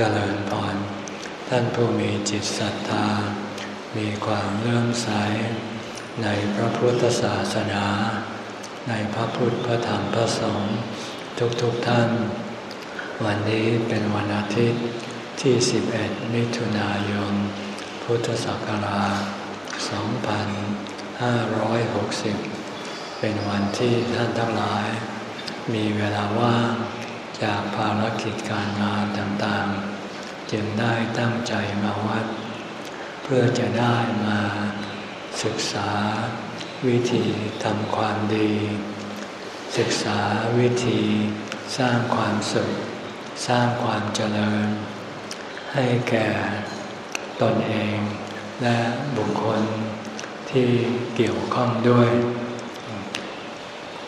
เจริญพรท่านผู้มีจิตศรัทธา มีความเลื่อมใส ในพระพุทธศาสนา ในพระพุทธพระธรรมพระสงฆ์ทุกๆทท่าน วันนี้เป็นวันอาทิตย์ที่ 11 มิถุนายน พุทธศักราช 2560 เป็นวันที่ท่านทั้งหลาย มีเวลาว่าง จากภารกิจการงานต่างๆ จึงได้ตั้งใจมาวัด เพื่อจะได้มาศึกษาวิธีทำความดี ศึกษาวิธีสร้างความสุข สร้างความเจริญ ให้แก่ตนเองและบุคคลที่เกี่ยวข้องด้วย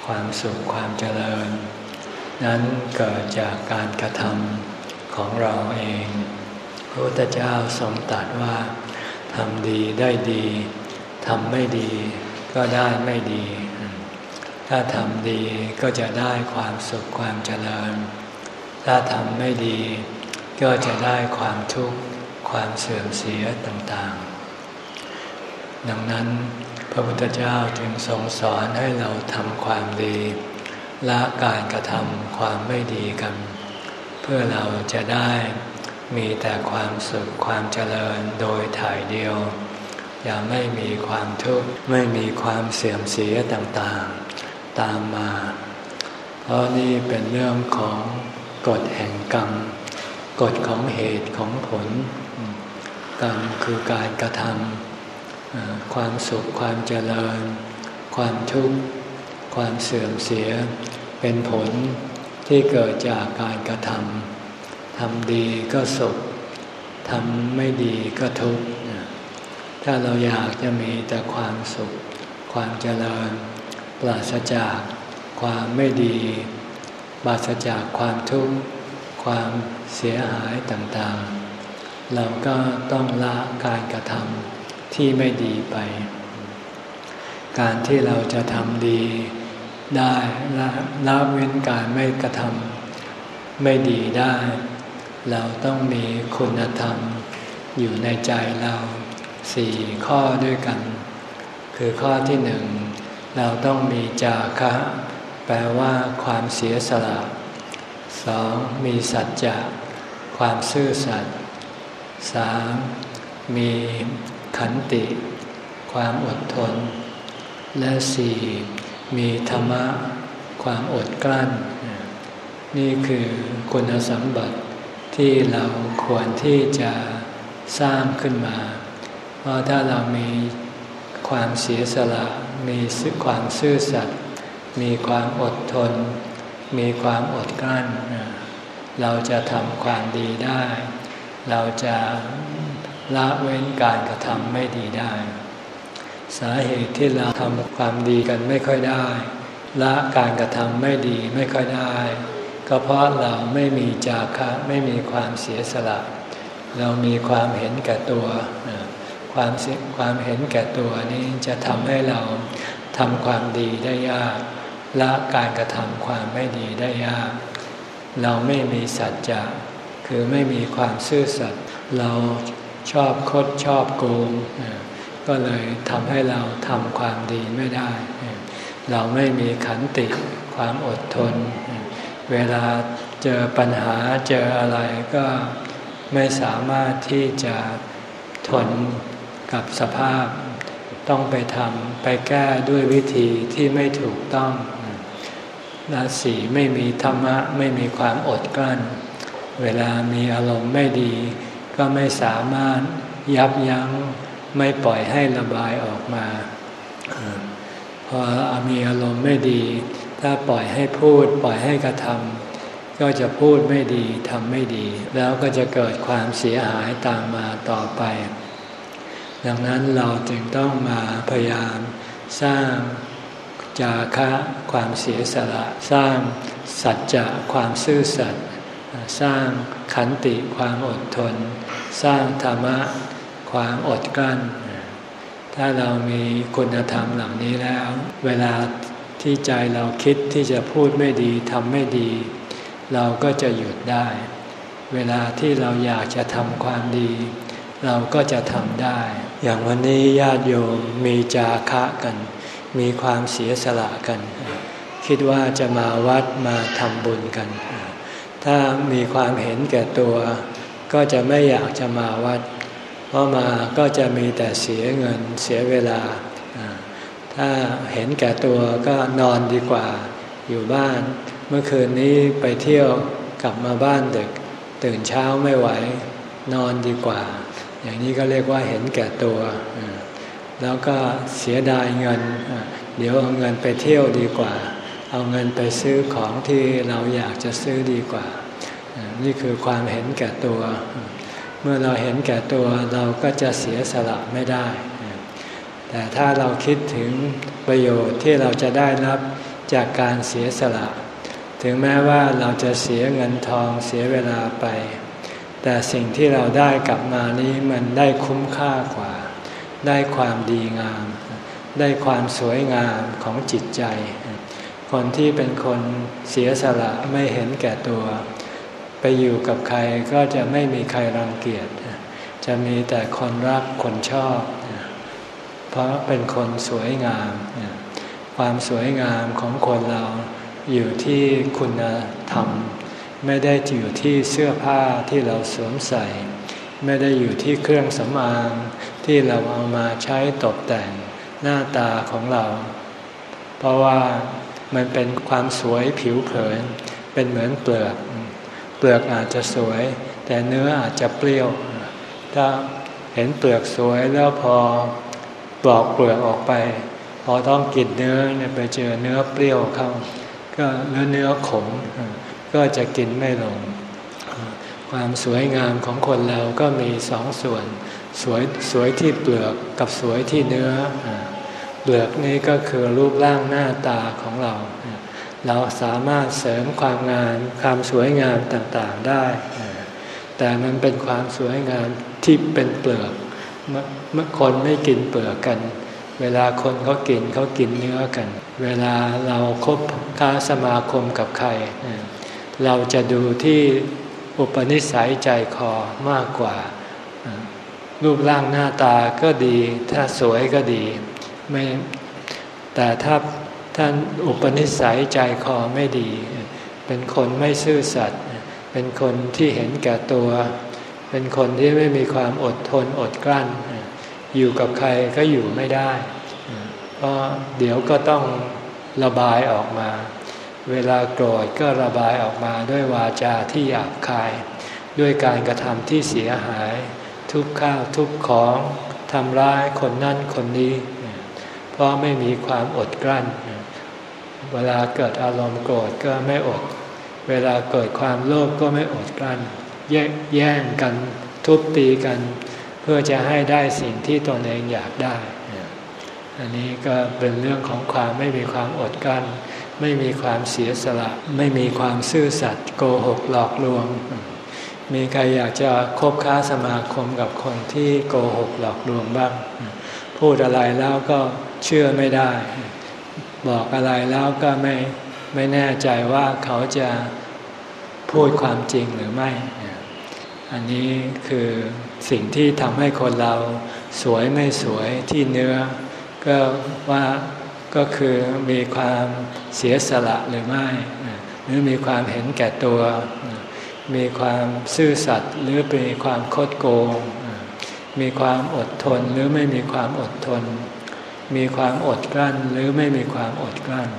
ความสุขความเจริญ นั้นเกิดจากการกระทำของเราเอง พระพุทธเจ้าทรงตรัสว่าทำดีได้ดีทำไม่ดีก็ได้ไม่ดี ถ้าทำดีก็จะได้ความสุขความเจริญ ถ้าทำไม่ดี ก็จะได้ความทุกข์ความเสื่อมเสียต่างๆ ดังนั้นพระพุทธเจ้าจึงทรงสอนให้เราทำความดี ละการกระทำความไม่ดีกัน เพื่อเราจะได้มีแต่ความสุขความเจริญโดยถ่ายเดียว อย่าไม่มีความทุกข์ไม่มีความเสื่อมเสียต่างๆ ตามมา เพราะนี่เป็นเรื่องของกฎแห่งกรรมกฎของเหตุของผล กรรมคือการกระทำความสุขความเจริญ ความทุกข์ ความเสื่อมเสีย เป็นผลที่เกิดจากการกระทำทำดีก็สุขทำไม่ดีก็ทุกข์ถ้าเราอยากจะมีแต่ความสุข ความเจริญ ปราศจากความไม่ดีปราศจากความทุกข์ความเสียหายต่างๆ เราก็ต้องละการกระทำที่ไม่ดีไป การที่เราจะทำดี ได้ละละเว้นการไม่กระทำไม่ดีได้ เราต้องมีคุณธรรม อยู่ในใจเราสี่ข้อด้วยกัน คือข้อที่หนึ่งเราต้องมีจาคะ แปลว่าความเสียสละสองมีสัจจะความซื่อสัตย์สามมีขันติ ความอดทน และสี่ มีธรรมะความอดกลั้น นี่คือคุณสมบัติที่เราควรที่จะสร้างขึ้นมา เพราะถ้าเรามีความเสียสละ มีความซื่อสัตย์มีความอดทน มีความอดกลั้น เราจะทำความดีได้ เราจะละเว้นการกระทำไม่ดีได้ สาเหตุที่เราทำความดีกันไม่ค่อยได้ ละการกระทำไม่ดีไม่ค่อยได้ ก็เพราะเราไม่มีจาคะไม่มีความเสียสละ เรามีความเห็นแก่ตัว ความความเห็นแก่ตัวนี้จะทำให้เราทำความดีได้ยาก ละการกระทำความไม่ดีได้ยาก เราไม่มีสัจจะคือไม่มีความซื่อสัตย์เราชอบคดชอบโกง ก็เลยทำให้เราทำความดีไม่ได้ เราไม่มีขันติความอดทน เวลาเจอปัญหาเจออะไรก็ไม่สามารถที่จะทนกับสภาพ ต้องไปทำไปแก้ด้วยวิธีที่ไม่ถูกต้องราศีไม่มีธรรมะไม่มีความอดกลั้น เวลามีอารมณ์ไม่ดี ก็ไม่สามารถยับยั้ง ไม่ปล่อยให้ระบายออกมา พอมีอารมณ์ไม่ดี ถ้าปล่อยให้พูดปล่อยให้กระทำก็จะพูดไม่ดีทำไม่ดี แล้วก็จะเกิดความเสียหายตามมาต่อไป ดังนั้นเราจึงต้องมาพยายามสร้างจาคะความเสียสละสร้างสัจจะความซื่อสัตย์สร้างขันติความอดทน สร้างธรรมะ ความอดกลั้น ถ้าเรามีคุณธรรมเหล่านี้แล้ว เวลาที่ใจเราคิดที่จะพูดไม่ดีทำไม่ดี เราก็จะหยุดได้ เวลาที่เราอยากจะทำความดี เราก็จะทำได้ อย่างวันนี้ญาติโยมมีจาคะกัน มีความเสียสละกัน คิดว่าจะมาวัดมาทำบุญกัน ถ้ามีความเห็นแก่ตัว ก็จะไม่อยากจะมาวัด เพราะมาก็จะมีแต่เสียเงินเสียเวลา ถ้าเห็นแก่ตัวก็นอนดีกว่าอยู่บ้าน เมื่อคืนนี้ไปเที่ยวกลับมาบ้านดึก ตื่นเช้าไม่ไหว นอนดีกว่า อย่างนี้ก็เรียกว่าเห็นแก่ตัว แล้วก็เสียดายเงิน เดี๋ยวเอาเงินไปเที่ยวดีกว่า เอาเงินไปซื้อของที่เราอยากจะซื้อดีกว่า นี่คือความเห็นแก่ตัว เมื่อเราเห็นแก่ตัวเราก็จะเสียสละไม่ได้ แต่ถ้าเราคิดถึงประโยชน์ที่เราจะได้รับจากการเสียสละ ถึงแม้ว่าเราจะเสียเงินทองเสียเวลาไป แต่สิ่งที่เราได้กลับมานี้มันได้คุ้มค่ากว่า ได้ความดีงาม ได้ความสวยงามของจิตใจ คนที่เป็นคนเสียสละไม่เห็นแก่ตัว ไปอยู่กับใครก็จะไม่มีใครรังเกียจ จะมีแต่คนรักคนชอบ เพราะเป็นคนสวยงาม ความสวยงามของคนเราอยู่ที่คุณธรรม ไม่ได้อยู่ที่เสื้อผ้าที่เราสวมใส่ ไม่ได้อยู่ที่เครื่องสำอางที่เราเอามาใช้ตกแต่งหน้าตาของเรา เพราะว่ามันเป็นความสวยผิวเผิน เป็นเหมือนเปลือก เปลือกอาจจะสวย แต่เนื้ออาจจะเปรี้ยว ถ้าเห็นเปลือกสวยแล้วพอปลอกเปลือกออกไป พอต้องกินเนื้อเนี่ยไปเจอเนื้อเปรี้ยวเข้า ก็เนื้อเนื้อขมก็จะกินไม่ลง ความสวยงามของคนเราก็มีสองส่วน สวยสวยที่เปลือกกับสวยที่เนื้อ เปลือกนี้ก็คือรูปร่างหน้าตาของเรา เราสามารถเสริมความงามความสวยงามต่างๆได้ แต่มันเป็นความสวยงามที่เป็นเปลือกเมื่อคนไม่กินเปลือกกัน เวลาคนเขากินเขากินเนื้อกัน เวลาเราคบค้าสมาคมกับใคร เราจะดูที่อุปนิสัยใจคอมากกว่า รูปร่างหน้าตาก็ดี ถ้าสวยก็ดีไม่แต่ถ้า ท่านอุปนิสัยใจคอไม่ดี เป็นคนไม่ซื่อสัตย์เป็นคนที่เห็นแก่ตัว เป็นคนที่ไม่มีความอดทนอดกลั้น อยู่กับใครก็อยู่ไม่ได้เพราะเดี๋ยวก็ต้องระบายออกมา เวลาโกรธก็ระบายออกมาด้วยวาจาที่หยาบคาย ด้วยการกระทำที่เสียหาย ทุบข้าวทุบของทำร้ายคนนั่นคนนี้ เพราะไม่มีความอดกลั้นเวลาเกิดอารมณ์โกรธก็ไม่อด เวลาเกิดความโลภก็ไม่อดกลั้นแย่งกันทุบตีกัน เพื่อจะให้ได้สิ่งที่ตนเองอยากได้ อันนี้ก็เป็นเรื่องของความไม่มีความอดกัน้น ไม่มีความเสียสละ ไม่มีความซื่อสัตย์โกหกหลอกลวง มีใครอยากจะคบค้าสมาคมกับคนที่โกหกหลอกลวงบ้าง พูดอะไรแล้วก็เชื่อไม่ได้ บอกอะไรแล้วก็ไม่ไม่แน่ใจว่าเขาจะพูดความจริงหรือไม่ อันนี้คือสิ่งที่ทำให้คนเราสวยไม่สวยที่เนื้อ ก็ว่าก็คือมีความเสียสละหรือไม่ หรือมีความเห็นแก่ตัว มีความซื่อสัตย์หรือมีความคดโกง มีความอดทนหรือไม่มีความอดทน มีความอดกลั้นหรือไม่มีความอดกลั้น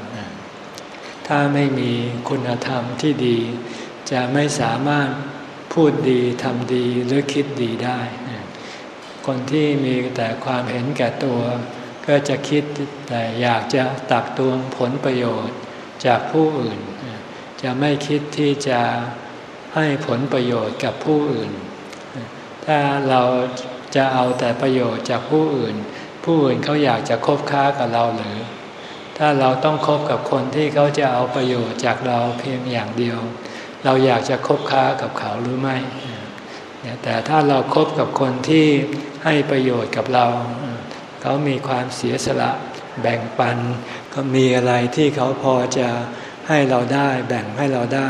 ถ้าไม่มีคุณธรรมที่ดี จะไม่สามารถพูดดีทำดีหรือคิดดีได้ คนที่มีแต่ความเห็นแก่ตัว ก็จะคิดแต่อยากจะตักตวงผลประโยชน์จากผู้อื่น จะไม่คิดที่จะให้ผลประโยชน์กับผู้อื่น ถ้าเราจะเอาแต่ประโยชน์จากผู้อื่น ผู้อื่นเขาอยากจะคบค้ากับเราหรือ ถ้าเราต้องคบกับคนที่เขาจะเอาประโยชน์จากเราเพียงอย่างเดียว เราอยากจะคบค้ากับเขาหรือไม่ แต่ถ้าเราครบกับคนที่ให้ประโยชน์กับเรา เขามีความเสียสละแบ่งปัน ก็มีอะไรที่เขาพอจะให้เราได้แบ่งให้เราได้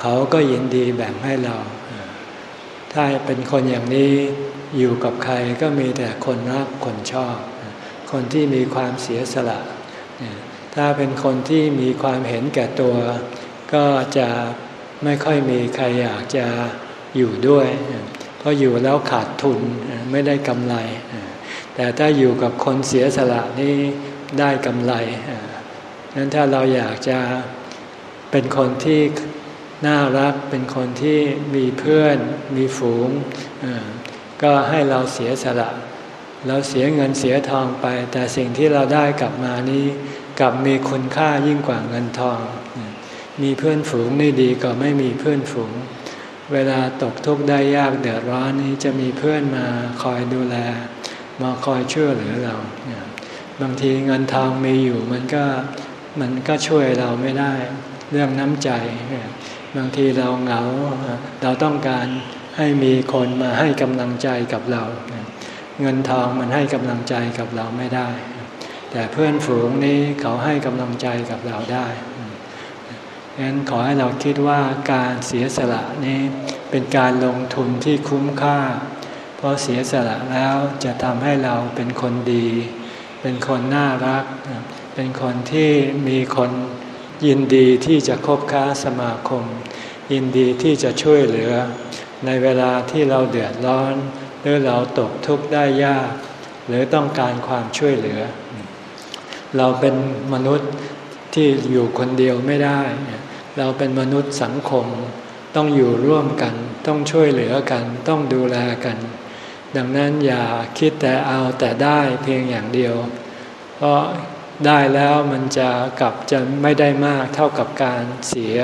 เขาก็ยินดีแบ่งให้เรา ถ้าเป็นคนอย่างนี้ อยู่กับใครก็มีแต่คนรักคนชอบ คนที่มีความเสียสละ ถ้าเป็นคนที่มีความเห็นแก่ตัว ก็จะไม่ค่อยมีใครอยากจะอยู่ด้วย เพราะอยู่แล้วขาดทุนไม่ได้กำไร แต่ถ้าอยู่กับคนเสียสละนี่ได้กำไรนั้นถ้าเราอยากจะเป็นคนที่น่ารัก เป็นคนที่มีเพื่อน มีฝูง ก็ให้เราเสียสละ เราเสียเงินเสียทองไป แต่สิ่งที่เราได้กลับมานี้กลับมีคุณค่ายิ่งกว่าเงินทอง มีเพื่อนฝูงนี่ดีกว่าไม่มีเพื่อนฝูง เวลาตกทุกข์ได้ยากเดือดร้อนนี้จะมีเพื่อนมาคอยดูแล มาคอยช่วยเหลือเรา บางทีเงินทองมีอยู่มันก็มันก็ช่วยเราไม่ได้ เรื่องน้ำใจ บางทีเราเหงาเราต้องการ ให้มีคนมาให้กำลังใจกับเรา เงินทองมันให้กำลังใจกับเราไม่ได้ แต่เพื่อนฝูงนี้เขาให้กำลังใจกับเราได้ดังนั้นขอให้เราคิดว่าการเสียสละนี้เป็นการลงทุนที่คุ้มค่า เพราะเสียสละแล้วจะทำให้เราเป็นคนดี เป็นคนน่ารัก เป็นคนที่มีคนยินดีที่จะคบค้าสมาคม ยินดีที่จะช่วยเหลือ ในเวลาที่เราเดือดร้อน หรือเราตกทุกข์ได้ยาก หรือต้องการความช่วยเหลือ เราเป็นมนุษย์ที่อยู่คนเดียวไม่ได้ เราเป็นมนุษย์สังคม ต้องอยู่ร่วมกัน ต้องช่วยเหลือกัน ต้องดูแลกัน ดังนั้นอย่าคิดแต่เอาแต่ได้เพียงอย่างเดียว เพราะได้แล้วมันจะกลับจะไม่ได้มากเท่ากับการเสีย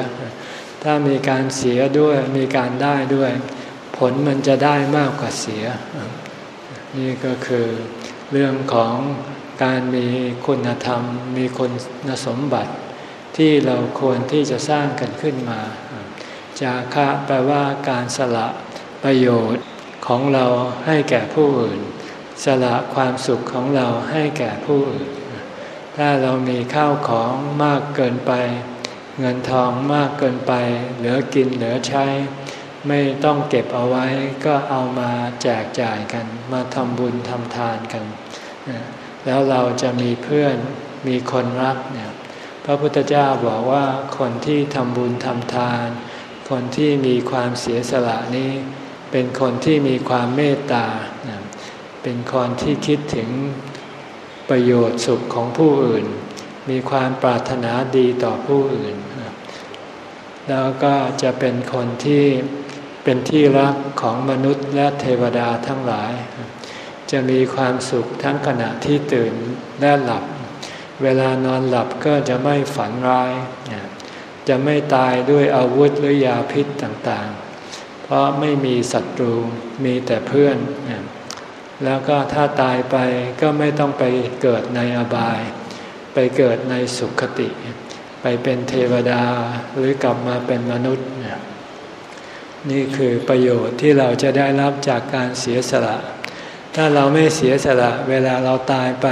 ถ้ามีการเสียด้วยมีการได้ด้วย ผลมันจะได้มากกว่าเสีย นี่ก็คือเรื่องของการมีคุณธรรม มีคุณสมบัติ ที่เราควรที่จะสร้างกันขึ้นมา จาคะแปลว่าการสละประโยชน์ของเราให้แก่ผู้อื่น สละความสุขของเราให้แก่ผู้อื่น ถ้าเรามีข้าวของมากเกินไป เงินทองมากเกินไป เหลือกินเหลือใช้ ไม่ต้องเก็บเอาไว้ก็เอามาแจกจ่ายกัน มาทำบุญทำทานกัน แล้วเราจะมีเพื่อนมีคนรักเนี่ยพระพุทธเจ้าบอกว่าคนที่ทำบุญทำทาน คนที่มีความเสียสละนี้ เป็นคนที่มีความเมตตา เป็นคนที่คิดถึงประโยชน์สุขของผู้อื่น มีความปรารถนาดีต่อผู้อื่น แล้วก็จะเป็นคนที่เป็นที่รักของมนุษย์และเทวดาทั้งหลาย จะมีความสุขทั้งขณะที่ตื่นและหลับ เวลานอนหลับก็จะไม่ฝันร้าย จะไม่ตายด้วยอาวุธหรือยาพิษต่างๆ เพราะไม่มีศัตรูมีแต่เพื่อน แล้วก็ถ้าตายไปก็ไม่ต้องไปเกิดในอบาย ไปเกิดในสุขติ ไปเป็นเทวดาหรือกลับมาเป็นมนุษย์ นี่คือประโยชน์ที่เราจะได้รับจากการเสียสละ ถ้าเราไม่เสียสละเวลาเราตายไป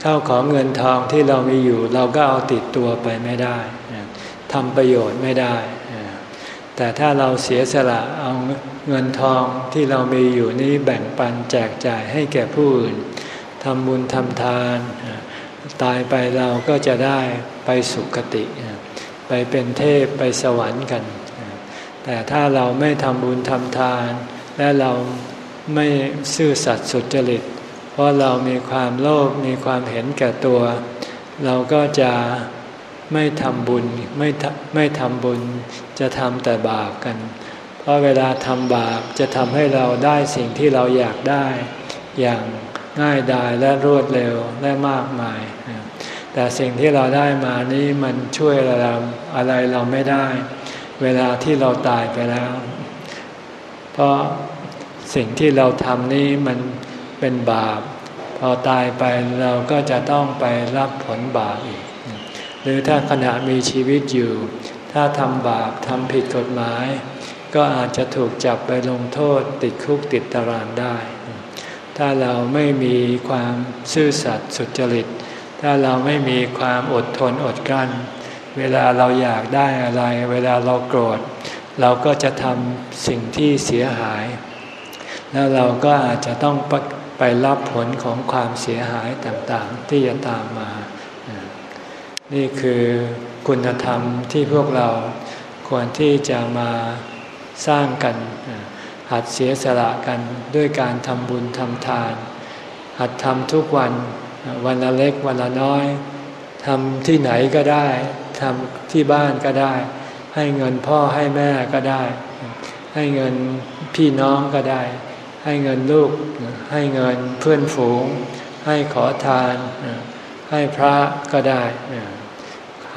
เข้าของเงินทองที่เรามีอยู่ เราก็เอาติดตัวไปไม่ได้ทำประโยชน์ไม่ได้ แต่ถ้าเราเสียสละเอาเงินทองที่เรามีอยู่นี้แบ่งปันแจกจ่ายให้แก่ผู้อื่นทำบุญทำทาน ตายไปเราก็จะได้ไปสุคติ ไปเป็นเทพไปสวรรค์กัน แต่ถ้าเราไม่ทำบุญทำทาน และเราไม่ซื่อสัตย์สุจริต เพราะเรามีความโลภมีความเห็นแก่ตัว เราก็จะไม่ทำบุญไม่ไม่ทำบุญจะทำแต่บาปกัน เพราะเวลาทำบาปจะทำให้เราได้สิ่งที่เราอยากได้อย่าง ง่ายดายและรวดเร็วและมากมาย แต่สิ่งที่เราได้มานี้มันช่วยเราอะไรเราไม่ได้ เวลาที่เราตายไปแล้ว เพราะสิ่งที่เราทำนี้มันเป็นบาป พอตายไปเราก็จะต้องไปรับผลบาปอีก หรือถ้าขณะมีชีวิตอยู่ ถ้าทำบาปทำผิดกฎหมาย ก็อาจจะถูกจับไปลงโทษติดคุกติดตารางได้ ถ้าเราไม่มีความซื่อสัตย์สุจริต ถ้าเราไม่มีความอดทนอดกลั้น เวลาเราอยากได้อะไร เวลาเราโกรธ เราก็จะทำสิ่งที่เสียหาย แล้วเราก็อาจจะต้องไปรับผลของความเสียหายต่างๆ ที่จะตามมา นี่คือคุณธรรมที่พวกเราควรที่จะมาสร้างกัน หัดเสียสละกันด้วยการทำบุญทำทาน หัดทำทุกวันวันละเล็กวันละน้อยทำที่ไหนก็ได้ทำที่บ้านก็ได้ ให้เงินพ่อให้แม่ก็ได้ ให้เงินพี่น้องก็ได้ ให้เงินลูก ให้เงินเพื่อนฝูง ให้ขอทาน ให้พระก็ได้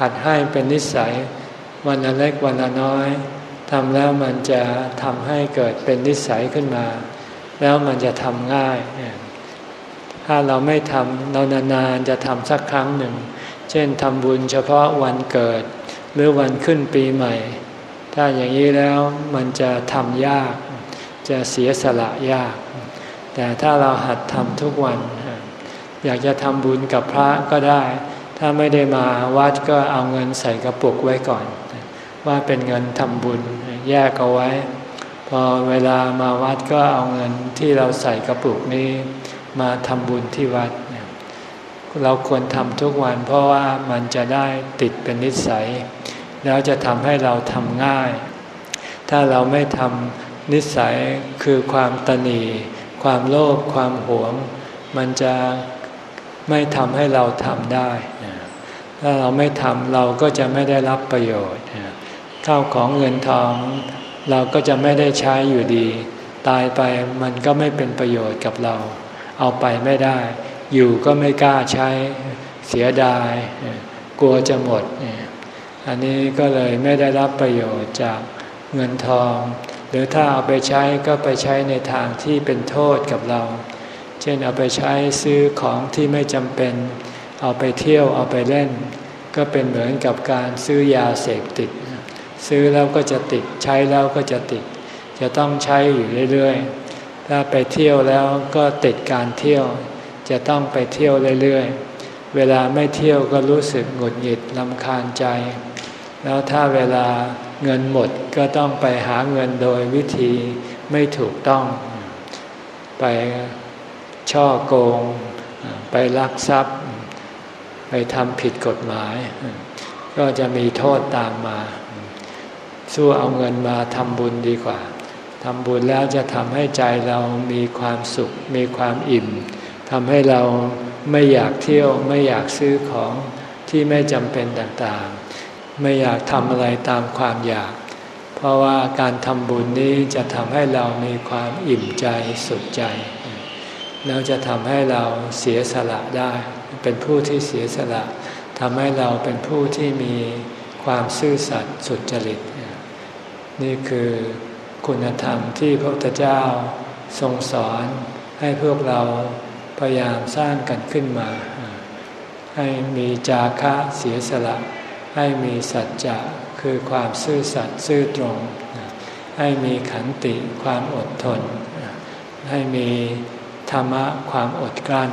หัดให้เป็นนิสัยวันละเล็กวันละน้อย ทำแล้วมันจะทำให้เกิดเป็นนิสัยขึ้นมา แล้วมันจะทำง่าย ถ้าเราไม่ทำเรานานๆจะทำสักครั้งหนึ่ง เช่นทำบุญเฉพาะวันเกิด หรือวันขึ้นปีใหม่ ถ้าอย่างนี้แล้วมันจะทำยาก จะเสียสละยาก แต่ถ้าเราหัดทำทุกวัน อยากจะทำบุญกับพระก็ได้ ถ้าไม่ได้มาวัดก็เอาเงินใส่กระปุกไว้ก่อน ว่าเป็นเงินทำบุญแยกเอาไว้ พอเวลามาวัดก็เอาเงินที่เราใส่กระปุกนี้มาทำบุญที่วัด เราควรทำทุกวันเพราะว่ามันจะได้ติดเป็นนิสัย แล้วจะทำให้เราทำง่าย ถ้าเราไม่ทำนิสัยคือความตนีความโลภความหวง มันจะไม่ทำให้เราทำได้ ถ้าเราไม่ทำเราก็จะไม่ได้รับประโยชน์ ข้าวของเงินทอง เราก็จะไม่ได้ใช้อยู่ดี ตายไปมันก็ไม่เป็นประโยชน์กับเรา เอาไปไม่ได้ อยู่ก็ไม่กล้าใช้เสียดาย กลัวจะหมด อันนี้ก็เลยไม่ได้รับประโยชน์จากเงินทอง หรือถ้าเอาไปใช้ก็ไปใช้ในทางที่เป็นโทษกับเรา เช่นเอาไปใช้ซื้อของที่ไม่จำเป็น เอาไปเที่ยวเอาไปเล่น ก็เป็นเหมือนกับการซื้อยาเสพติด ซื้อแล้วก็จะติดใช้แล้วก็จะติด จะต้องใช้อยู่เรื่อยๆ ถ้าไปเที่ยวแล้วก็ติดการเที่ยว จะต้องไปเที่ยวเรื่อยๆ เวลาไม่เที่ยวก็รู้สึกหงุดหงิดลำคาญใจ แล้วถ้าเวลาเงินหมดก็ต้องไปหาเงินโดยวิธีไม่ถูกต้อง ไปช่อโกง ไปลักทรัพย์ ไปทำผิดกฎหมาย ก็จะมีโทษตามมา สู้เอาเงินมาทำบุญดีกว่าทำบุญแล้วจะทำให้ใจเรามีความสุข มีความอิ่มทำให้เราไม่อยากเที่ยวไม่อยากซื้อของที่ไม่จำเป็นต่างๆ ไม่อยากทำอะไรตามความอยาก เพราะว่าการทำบุญนี้จะทำให้เรามีความอิ่มใจสุขใจ แล้วจะทำให้เราเสียสละได้ เป็นผู้ที่เสียสละทำให้เราเป็นผู้ที่มีความซื่อสัตย์สุจริต นี่คือคุณธรรมที่พระพุทธเจ้าทรงสอนให้พวกเราพยายามสร้างกันขึ้นมา ให้มีจาคะเสียสละ ให้มีสัจจะคือความซื่อสัตย์ซื่อตรง ให้มีขันติความอดทน ให้มีธรรมะความอดกลั้น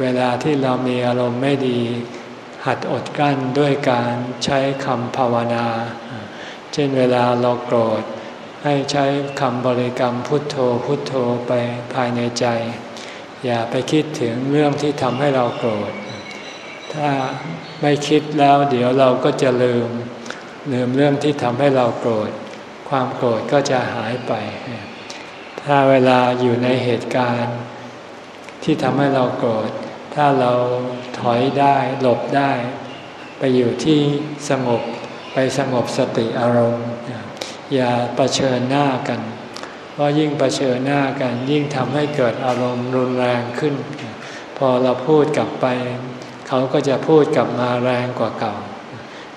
เวลาที่เรามีอารมณ์ไม่ดี หัดอดกลั้นด้วยการใช้คำภาวนา เช่นเวลาเราโกรธ ให้ใช้คำบริกรรมพุทโธพุทโธไปภายในใจ อย่าไปคิดถึงเรื่องที่ทำให้เราโกรธ ถ้าไม่คิดแล้วเดี๋ยวเราก็จะลืม ลืมเรื่องที่ทำให้เราโกรธ ความโกรธก็จะหายไป ถ้าเวลาอยู่ในเหตุการณ์ ที่ทำให้เราโกรธ ถ้าเราถอยได้หลบได้ ไปอยู่ที่สงบ ไปสงบสติอารมณ์ อย่าประชิญหน้ากัน เพราะยิ่งประชิญหน้ากัน ยิ่งทำให้เกิดอารมณ์รุนแรงขึ้น พอเราพูดกลับไป เขาก็จะพูดกลับมาแรงกว่าเก่า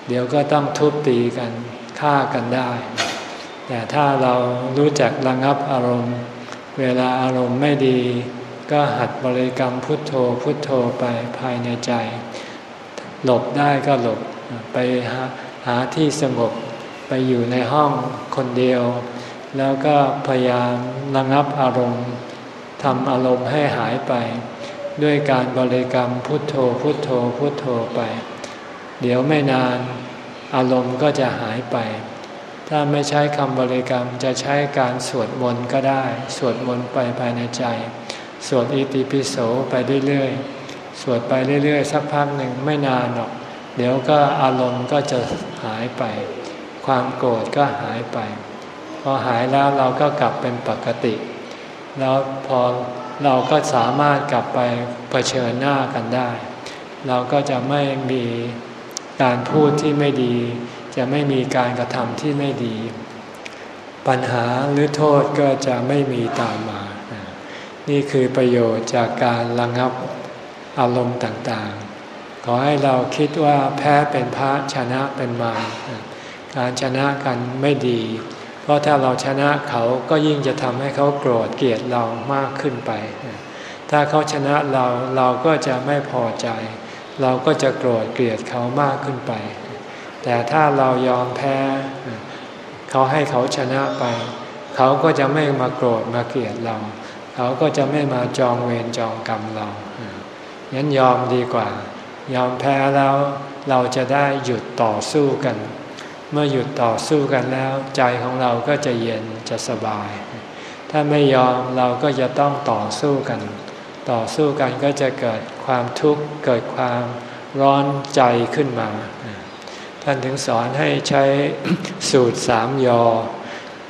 เดี๋ยวก็ต้องทุบตีกันฆ่ากันได้ แต่ถ้าเรารู้จักระงับอารมณ์ เวลาอารมณ์ไม่ดี ก็หัดบริกรรมพุทโธพุทโธไปภายในใจ หลบได้ก็หลบไป หาที่สงบไปอยู่ในห้องคนเดียว แล้วก็พยายามระงับอารมณ์ทำอารมณ์ให้หายไป ด้วยการบริกรรมพุทโธพุทโธพุทโธไป เดี๋ยวไม่นานอารมณ์ก็จะหายไป ถ้าไม่ใช้คำบริกรรมจะใช้การสวดมนต์ก็ได้ สวดมนต์ไปภายในใจ สวดอิติปิโสไปเรื่อยๆ สวดไปเรื่อยๆ สักพักหนึ่งไม่นานหรอก เดี๋ยวก็อารมณ์ก็จะ หายไป ความโกรธก็หายไป พอหายแล้วเราก็กลับเป็นปกติ แล้วพอเราก็สามารถกลับไปเผชิญหน้ากันได้ เราก็จะไม่มีการพูดที่ไม่ดี จะไม่มีการกระทำที่ไม่ดี ปัญหาหรือโทษก็จะไม่มีตามมา นี่คือประโยชน์จากการระงับอารมณ์ต่างๆ ขอให้เราคิดว่าแพ้เป็นพระชนะเป็นมารการชนะกันไม่ดี เพราะถ้าเราชนะเขาก็ยิ่งจะทำให้เขาโกรธเกลียดเรามากขึ้นไป ถ้าเขาชนะเราเราก็จะไม่พอใจ เราก็จะโกรธเกลียดเขามากขึ้นไป แต่ถ้าเรายอมแพ้ เขาให้เขาชนะไป เขาก็จะไม่มาโกรธมาเกลียดเรา เขาก็จะไม่มาจองเวรจองกรรมเรางั้นยอมดีกว่า ยอมแพ้แล้วเราจะได้หยุดต่อสู้กัน เมื่อหยุดต่อสู้กันแล้ว ใจของเราก็จะเย็นจะสบาย ถ้าไม่ยอมเราก็จะต้องต่อสู้กัน ต่อสู้กันก็จะเกิดความทุกข์เกิดความร้อนใจขึ้นมา ท่านถึงสอนให้ใช้สูตรสามยอ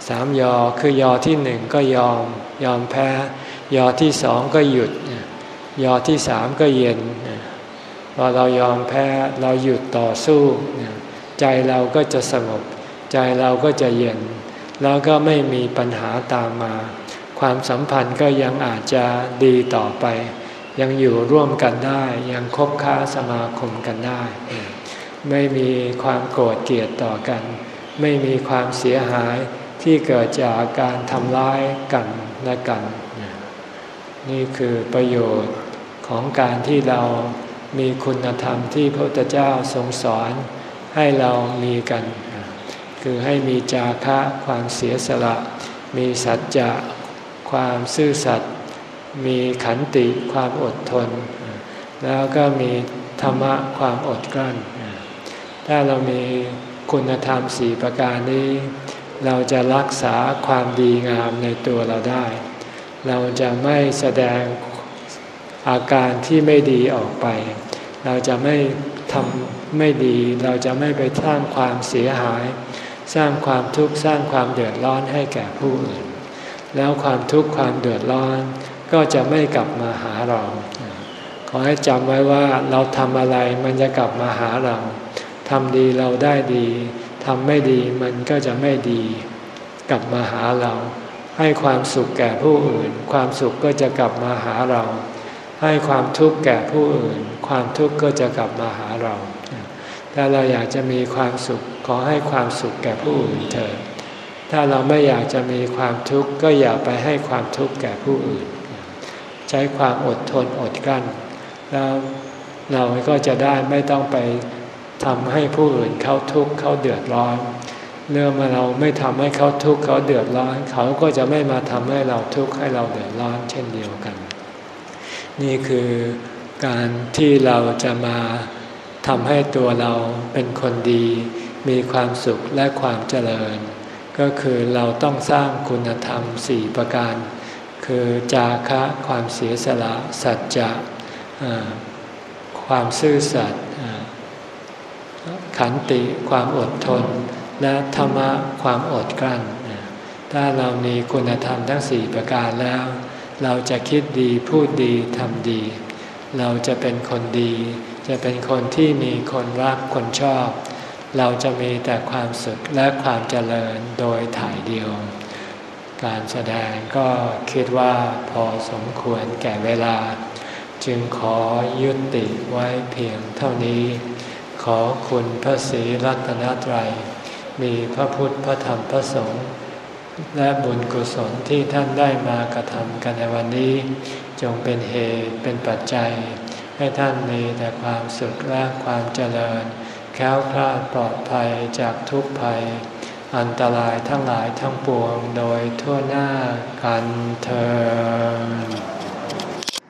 สามยอคือยอที่หนึ่งก็ยอม ยอมแพ้ ยอที่สองก็หยุด ยอที่สามก็เย็น อเรายอมแพ้เราหยุดต่อสู้ ใจเราก็จะสงบ ใจเราก็จะเย็น แล้วก็ไม่มีปัญหาตามมา ความสัมพันธ์ก็ยังอาจจะดีต่อไป ยังอยู่ร่วมกันได้ ยังคบค้าสมาคมกันได้ ไม่มีความโกรธเกลียดต่อกัน ไม่มีความเสียหายที่เกิดจากการทำร้ายกันและกัน นี่คือประโยชน์ของการที่เรา มีคุณธรรมที่พระพุทธเจ้าทรงสอนให้เรามีกัน คือให้มีจาคะความเสียสละ มีสัจจะความซื่อสัตย์มีขันติความอดทน แล้วก็มีธรรมะความอดกลั้น ถ้าเรามีคุณธรรมสี่ประการนี้ เราจะรักษาความดีงามในตัวเราได้ เราจะไม่แสดง อาการที่ไม่ดีออกไป เราจะไม่ทำไม่ดี เราจะไม่ไปสร้างความเสียหาย สร้างความทุกข์สร้างความเดือดร้อนให้แก่ผู้อื่น แล้วความทุกข์ความเดือดร้อนก็จะไม่กลับมาหาเรา ขอให้จำไว้ว่าเราทำอะไรมันจะกลับมาหาเราทำดีเราได้ดีทำไม่ดีมันก็จะไม่ดี กลับมาหาเรา ให้ความสุขแก่ผู้อื่น ความสุขก็จะกลับมาหาเรา ให้ความทุกข์แก่ผู้อื่น ความทุกข์ก็จะกลับมาหาเรา ถ้าเราอยากจะมีความสุขขอให้ความสุขแก่ผู้อื่นเถิดถ้าเราไม่อยากจะมีความทุกข์ก็อย่าไปให้ความทุกข์แก่ผู้อื่น ใช้ความอดทนอดกั้น แล้วเราก็จะได้ไม่ต้องไปทำให้ผู้อื่นเขาทุกข์เขาเดือดร้อนเนื่อมาเราไม่ทำให้เขาทุกข์เขาเดือดร้อน เขาก็จะไม่มาทำให้เราทุกข์ให้เราเดือดร้อนเช่นเดียวกัน นี่คือการที่เราจะมาทำให้ตัวเราเป็นคนดี มีความสุขและความเจริญ ก็คือเราต้องสร้างคุณธรรมสี่ประการ คือจาคะความเสียสละสัจจะความซื่อสัตย์ขันติความอดทน และธรรมะความอดกลั้น ถ้าเรามีคุณธรรมทั้งสี่ประการแล้ว เราจะคิดดีพูดดีทำดี เราจะเป็นคนดี จะเป็นคนที่มีคนรักคนชอบ เราจะมีแต่ความสุขและความเจริญโดยถ่ายเดียว การแสดงก็คิดว่าพอสมควรแก่เวลา จึงขอยุติไว้เพียงเท่านี้ ขอคุณพระศรีรัตนตรัย มีพระพุทธพระธรรมพระสงฆ์ และบุญกุศลที่ท่านได้มากระทำกันในวันนี้ จงเป็นเหตุเป็นปัจจัย ให้ท่านมีแต่ความสุขและความเจริญ แค้วคลาดปลอดภัยจากทุกภัย อันตรายทั้งหลายทั้งปวงโดยทั่วหน้ากันเธอ